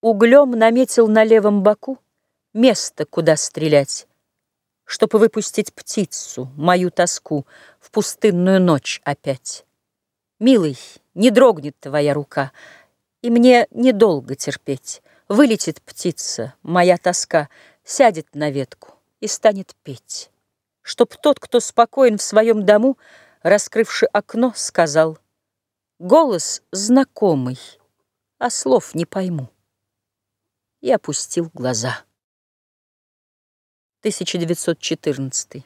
Углем наметил на левом боку Место, куда стрелять, Чтоб выпустить птицу, мою тоску, В пустынную ночь опять. Милый, не дрогнет твоя рука, И мне недолго терпеть. Вылетит птица, моя тоска, Сядет на ветку и станет петь. Чтоб тот, кто спокоен в своем дому, Раскрывши окно, сказал Голос знакомый, а слов не пойму и опустил глаза. 1914